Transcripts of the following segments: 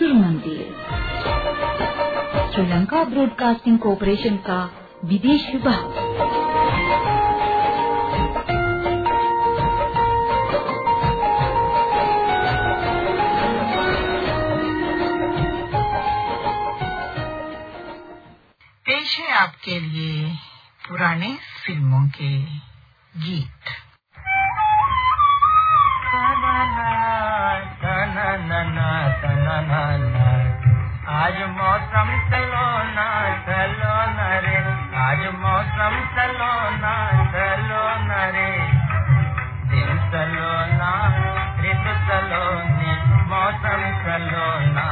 सुर मंदिर। Sri Lanka broadcasting corporation का विदेश विभाग। पेश है आपके लिए पुराने फ़िल्मों के गीत। आज मौसम सलोना सलोना रे। आज मौसम सलोना सलोना रे। दिन सलोना ऋतु सलोनी मौसम सलोना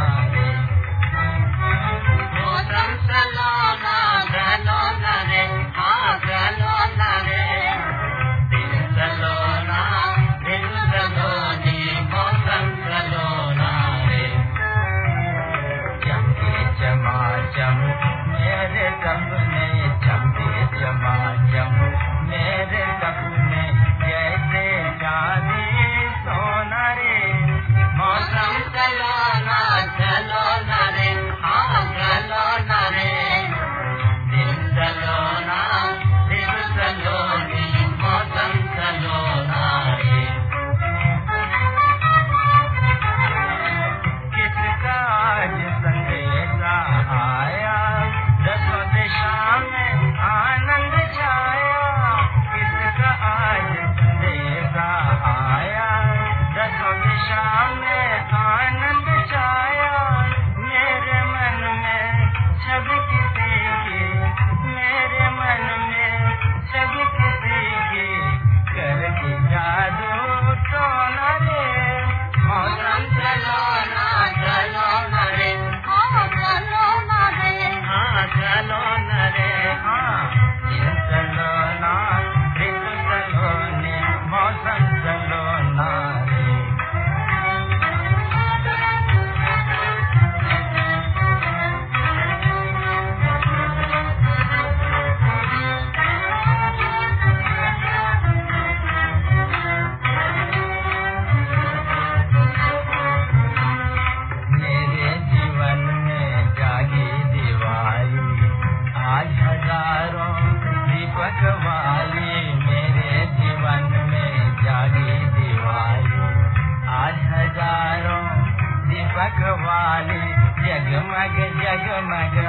Oh my God.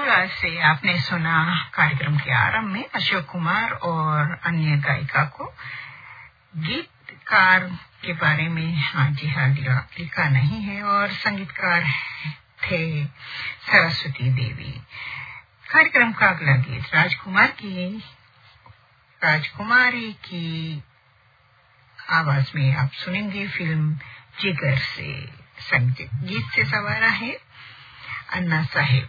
रेडियो से आपने सुना कार्यक्रम के आरंभ में अशोक कुमार और अन्य गायिका को। गीतकार के बारे में हाँ जी हाल लिखा नहीं है और संगीतकार थे सरस्वती देवी। कार्यक्रम का अगला गीत राजकुमार की, राजकुमारी की आवाज़ में आप सुनेंगे फ़िल्म जिगर से संगीत। गीत से सवारा है, अन्ना साहेब।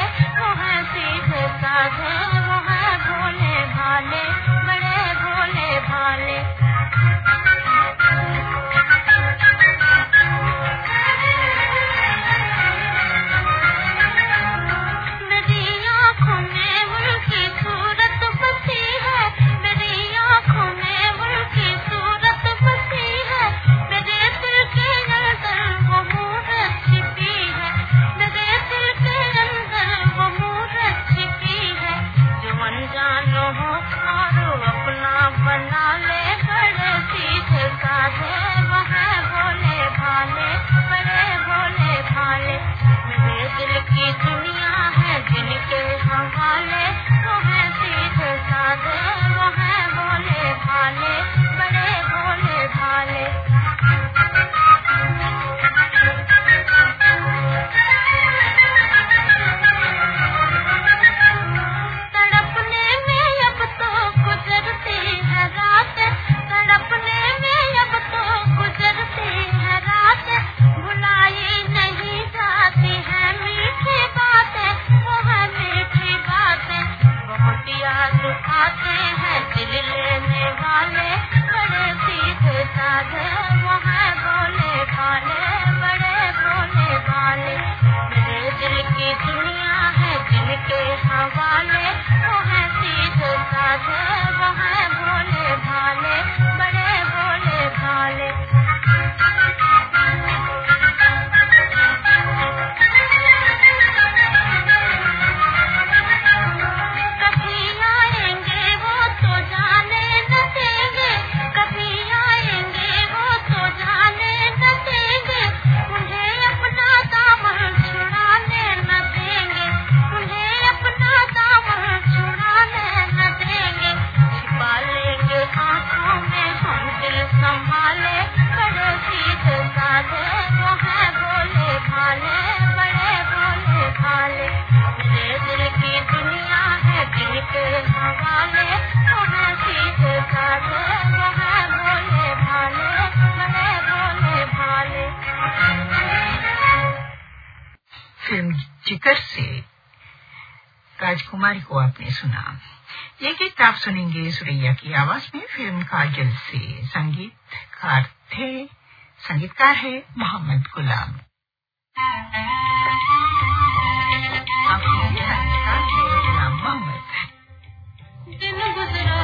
वो है भोले भाले बड़े भोले भाले। कुमारी को आपने सुना ये गीत आप सुनेंगे सुरैया की आवाज़ में फ़िल्म काजल से संगीतकार थे संगीतकार है मोहम्मद गुलाम मोहम्मद गुजरा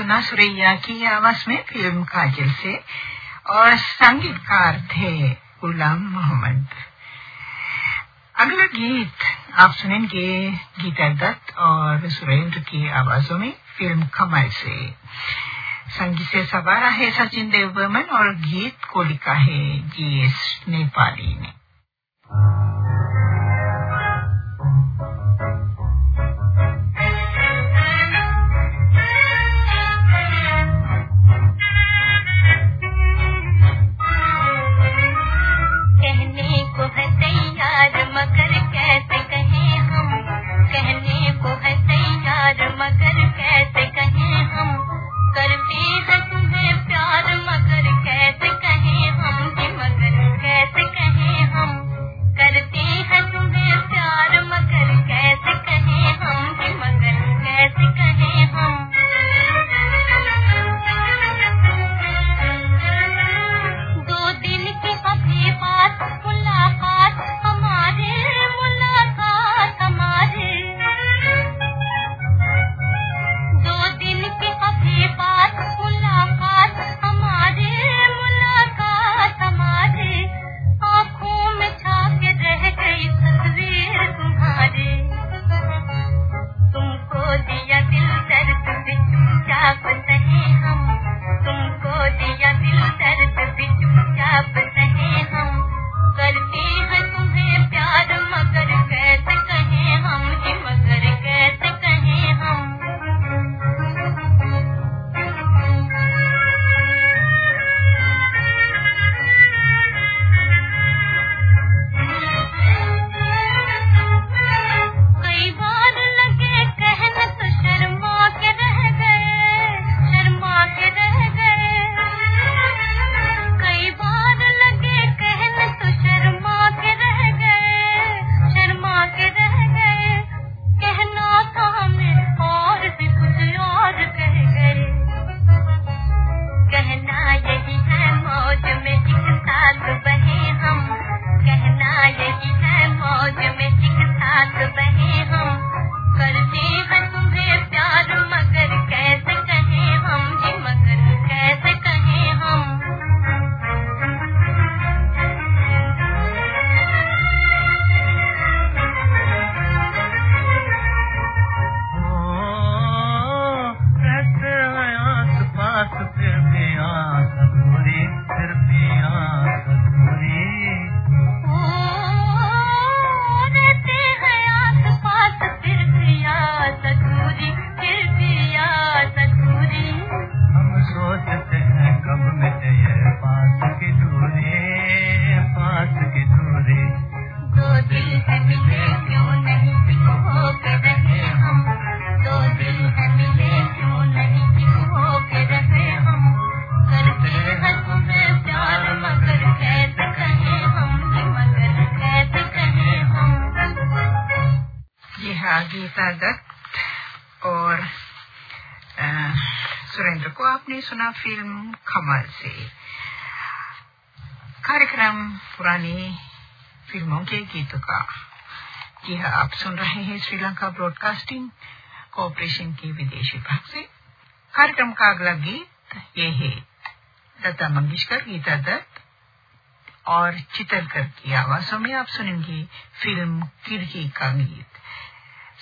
सुना सुरैया की आवाज़ में फ़िल्म काजल से और संगीतकार थे गुलाम मोहम्मद। अगला गीत आप सुनेंगे गीता दत्त और सुरेंद्र की आवाजों में फ़िल्म कमल से। संगीत से सवारा है सचिन देव बर्मन और गीत को लिखा है जी एस नेपाली ने। सुना फ़िल्म कमल से। कार्यक्रम पुरानी फ़िल्मों के गीतों का जी हाँ आप सुन रहे हैं श्रीलंका ब्रॉडकास्टिंग कॉरपोरेशन के विदेश विभाग से। कार्यक्रम का अगला गीत ये है, लता मंगेशकर, गीता दत्त और चितलकर की आवाजों में आप सुनेंगे फ़िल्म किरकी का गीत।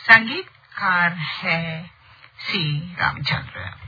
संगीतकार है सी रामचंद्र।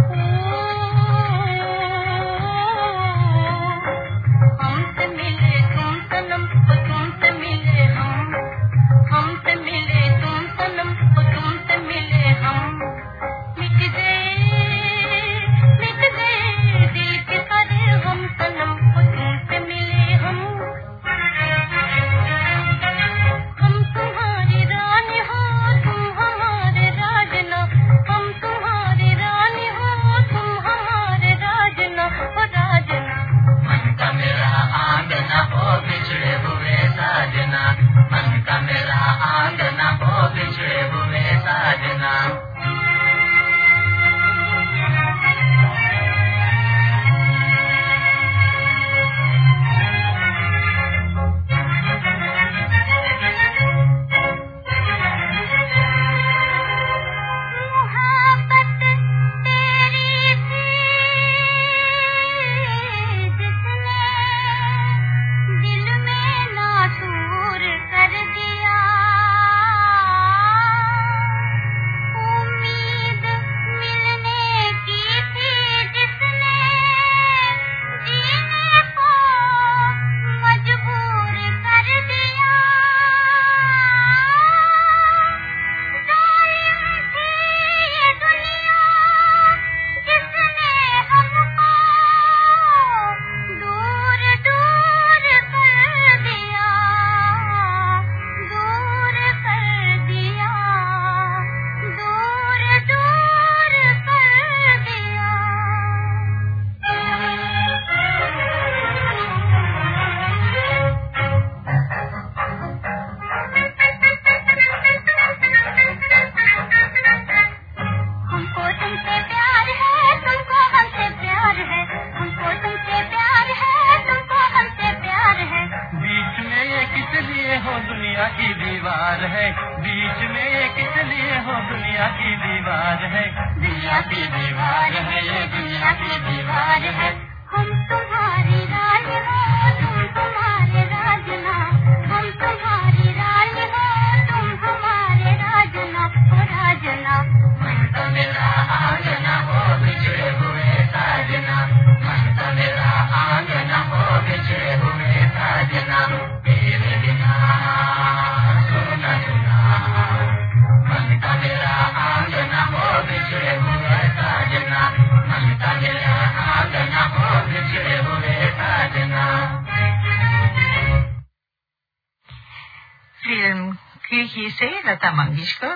Yes, you.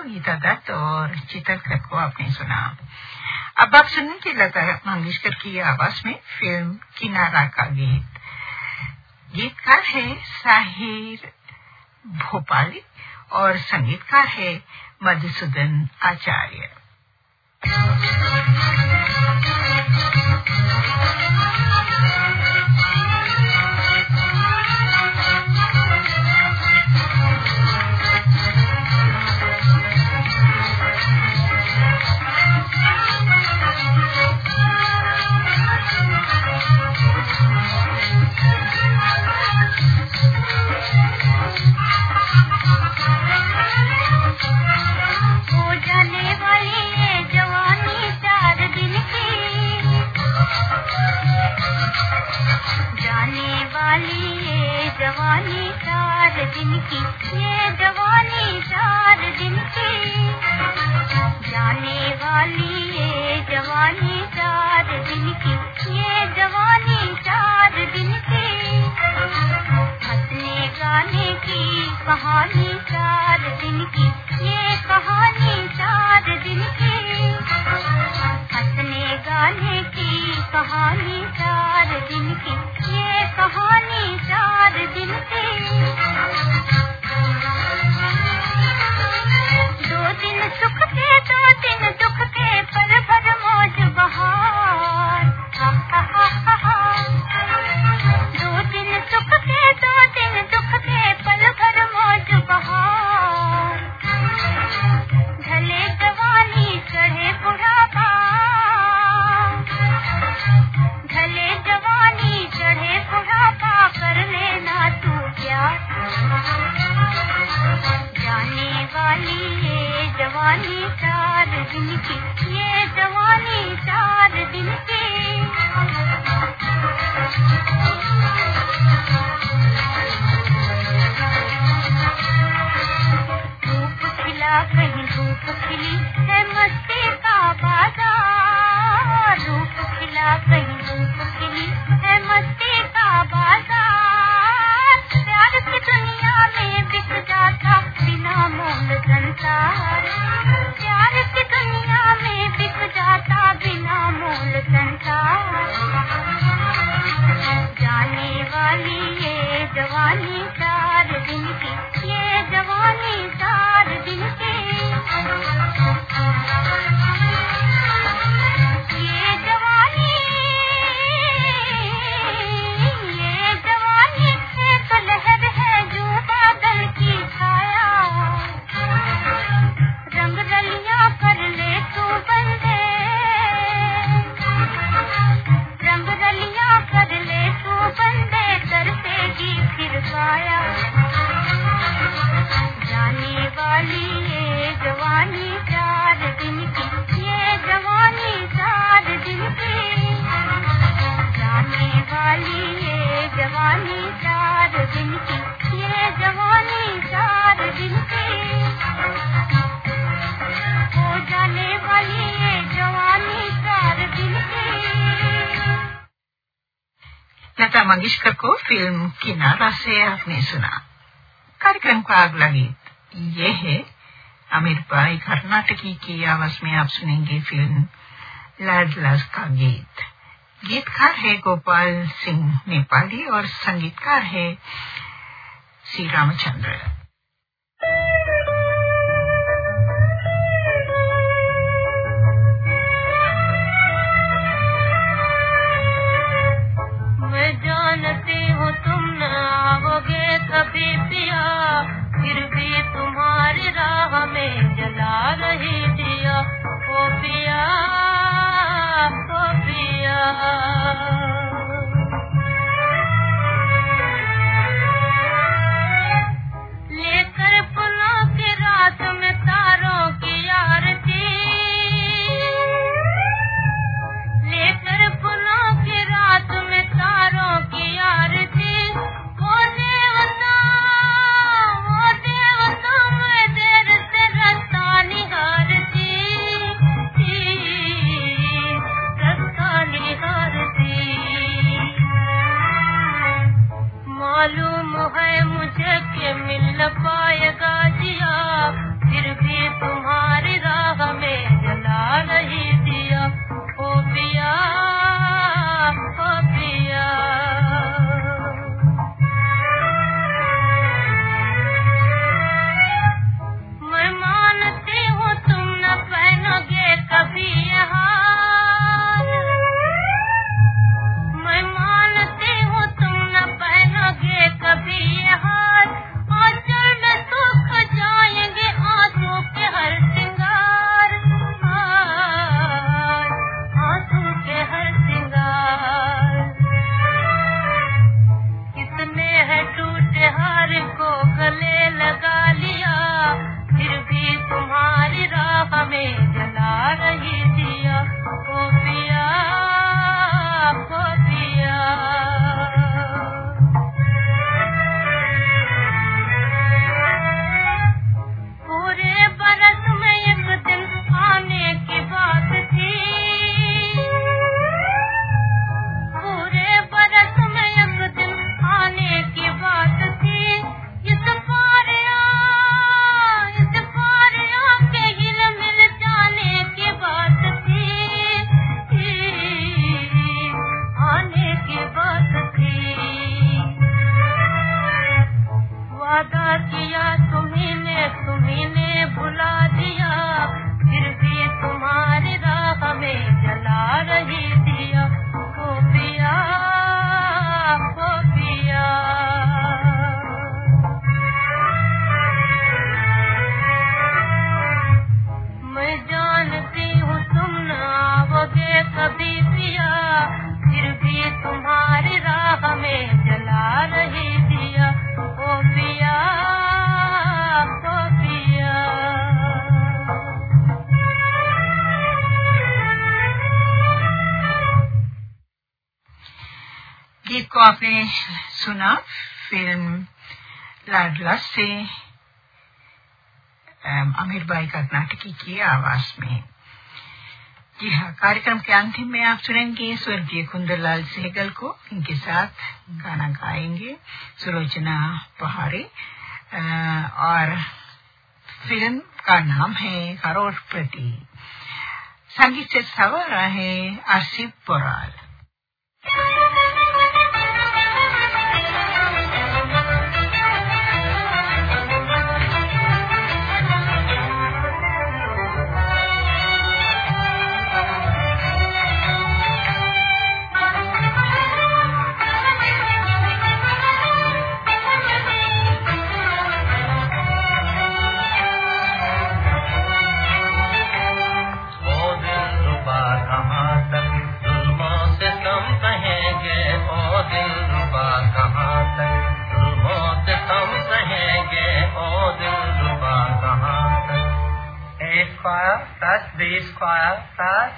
गीता दत्त और चेतन खत को आपने सुना अब आप सुनने के लता मंगेशकर की आवाज़ में फ़िल्म किनारा का गीत गीतकार है साहिर भोपाली और संगीतकार है मधुसूदन आचार्य Thank you. वाली जवानी चार दिन की ये जवानी चार दिन की जाने वाली ये जवानी चार दिन की ये जवानी चार दिन की हंसने गाने की कहानी चार दिन की ये कहानी चार दिन की जाने की कहानी चार दिन की, ये कहानी चार दिन की। दो दिन सुख के दो दिन लता मंगेशकर को फ़िल्म किनारा से आपने सुना। कार्यक्रम का अगला गीत ये है अमीर भाई कर्नाटकी की आवाज़ में आप सुनेंगे फ़िल्म लाडलास का गीत। गीतकार है गोपाल सिंह नेपाली और संगीतकार है श्री रामचंद्र। जला उ सुना फ़िल्म लाडला से आमिर बाई कर्नाटकी की आवाज़ में। जी हाँ कार्यक्रम के अंतिम में आप सुनेंगे स्वर्गीय कुंदरलाल सहगल को। इनके साथ गाना गाएँगे सुलोचना पहाड़े। और फ़िल्म का नाम है करोड़पति संगीत से सवर है Asif Boral. Square plus B square plus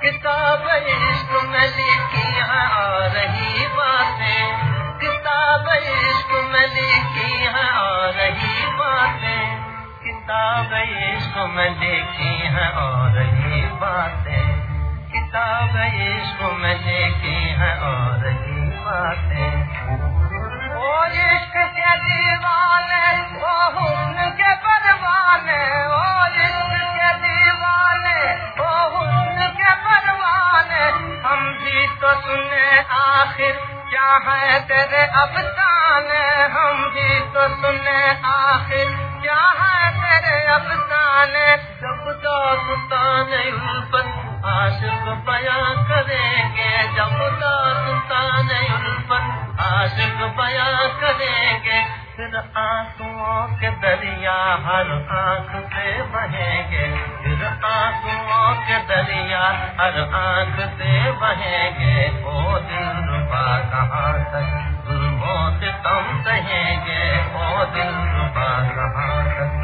किताब इश्क में लिखी है आ रही बातें। किताब इश्क में लिखी है आ रही बातें। किताब इश्क में लिखी है आ रही बातें। किताब इश्क में लिखी है आ रही बातें। है तेरे अफसाने हम भी तो आखिर क्या है तेरे अफसाने जब दास्तान उल्फत आशिक बयां करेंगे, जब उल्फत आशिक बया करेंगे, फिर आंसुओं के दरिया हर आँख से बहेंगे। फिर आंसुओं के दरिया हर आँख से बहेंगे। ओ दिल रुपा कहाँ तक जुल्मों से तम सहेंगे ओ दिल रुपा कहाँ तक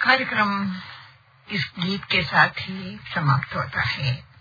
कार्यक्रम इस गीत के साथ ही समाप्त होता है।